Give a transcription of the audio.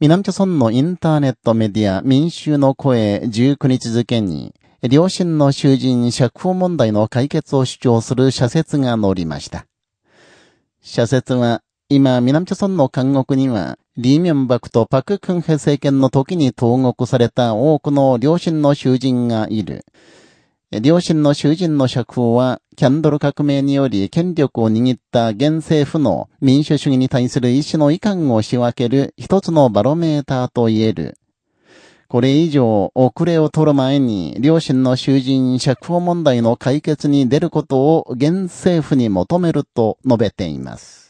南朝村のインターネットメディア民衆の声19日付に、両親の囚人釈放問題の解決を主張する社説が載りました。社説は、今、南朝村の監獄には、リーミョンバクとパククンヘ政権の時に投獄された多くの両親の囚人がいる。両親の囚人の釈放は、キャンドル革命により権力を握った現政府の民主主義に対する意志の遺憾を仕分ける一つのバロメーターと言える。これ以上遅れを取る前に、両親の囚人釈放問題の解決に出ることを現政府に求めると述べています。